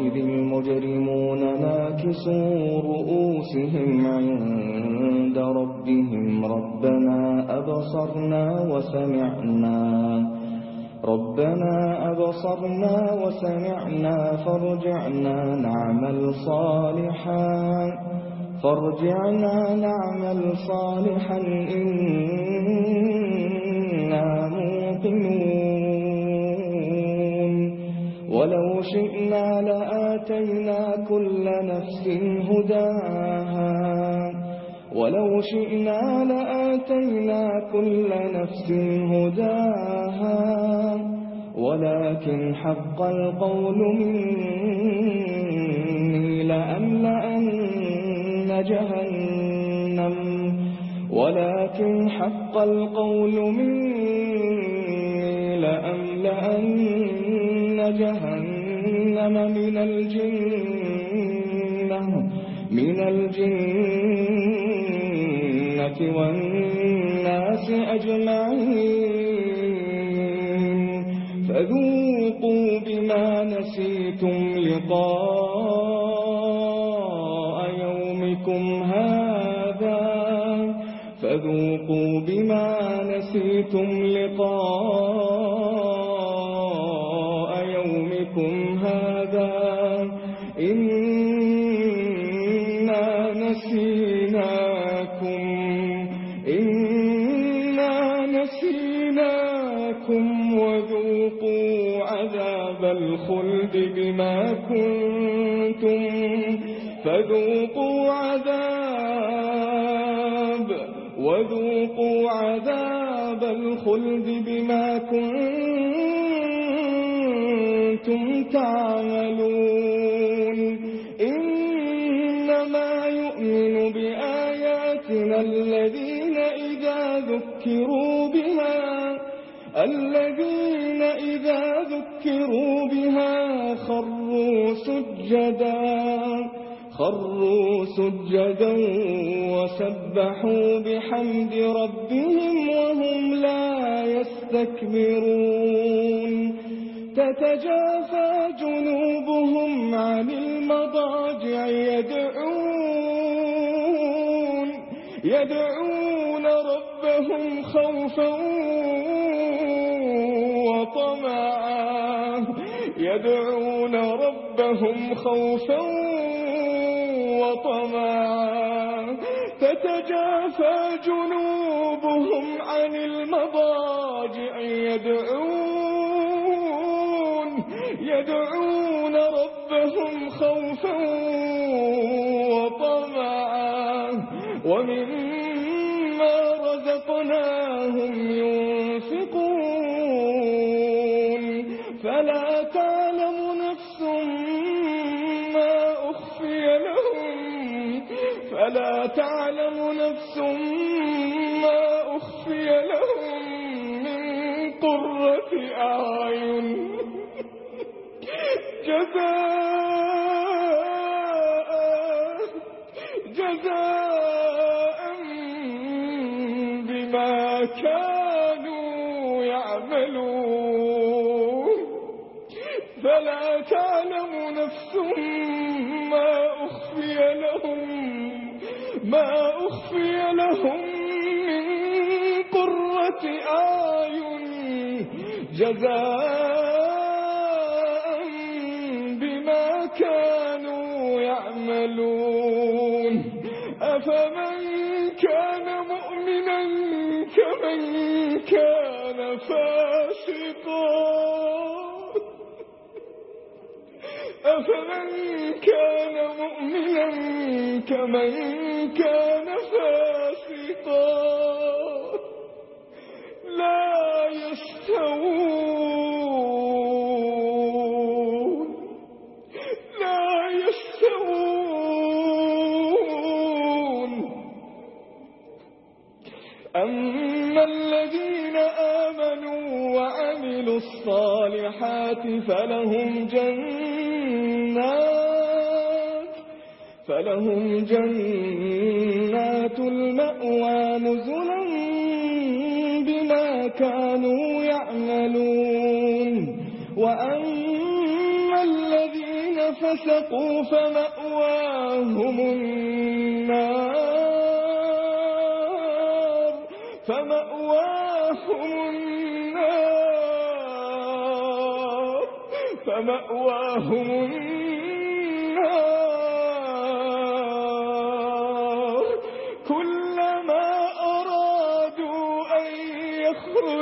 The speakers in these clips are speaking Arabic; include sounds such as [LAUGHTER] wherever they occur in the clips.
يومئذ المجرمون ناكسوا رؤوسهم عند ربهم ربنا أبصرنا وسمعنا ربنا أبصرنا وسمعنا فارجعنا نعمل صالحا فارجعنا نعمل صالحا إن شئنا لآتينا كل نفس هداها ولو شئنا لآتينا كل نفس هداها ولكن حق القول مني لأملأن جهنم ولكن حق القول مني لأملأن جهنم جهنم من الجنة من الجنة والناس أجمعين. فذوقوا بما نسيتم لقاء يومكم هذا. فذوقوا بما نسيتم لقاء كنتم فذوقوا عذاب وذوقوا عذاب الخلد بما كنتم تعملون. إنما يؤمن بآياتنا الذين إذا ذكروا بها الذين إذا ذكروا بها خروا خروا سجدا خروا سجدا وسبحوا بحمد ربهم وهم لا يستكبرون. تتجافى جنوبهم عن المضاجع يدعون يدعون ربهم خوفا وطمعا. يدعون لهم خوفا وطمعا. تتجافى جنوبهم عن المضاجع يدعون يدعون ربهم خوفا وطمعا. ومما رزقناهم فلا تعلم نفس ما أخفي لهم من قرة أعين. جزاء جزاء بما كانوا يعملون. فلا تعلم نفس ما أخفي لهم ما أخفي لهم من قرة آي جزاء بما كانوا يعملون. أفمن كان مؤمنا كمن كان فاسقا؟ أفمن كان مؤمنا كمن كان فاسقا لا يستوون لا يستوون أما الذين آمنوا وعملوا الصالحات فلهم جنات فلهم جنات المأوى نزلا بما كانوا يعملون. وأما الذين فسقوا فمأواهم النار فمأواهم النار فمأواهم النار.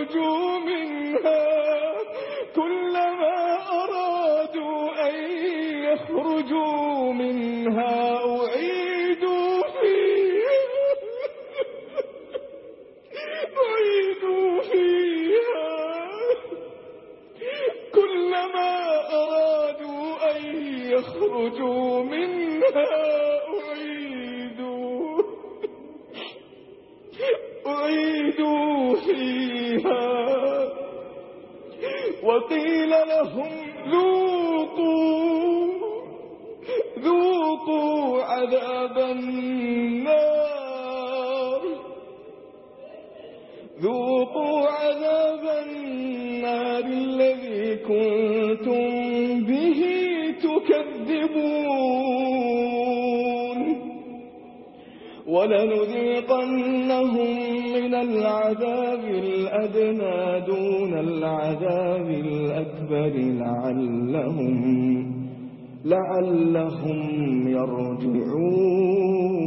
أخرجوا منها كلما أرادوا أن يخرجوا منها أعيدوا فيها [LAUGHS] أعيدوا فيها كلما أرادوا أن يخرجوا منها وقيل لهم ذوقوا ذوقوا عذاب النار. ذوقوا عذاب النار الذي كنتم به تكذبون. ولنذيقنهم العذاب الأدنى دون العذاب الأكبر لعلهم, لعلهم يرجعون.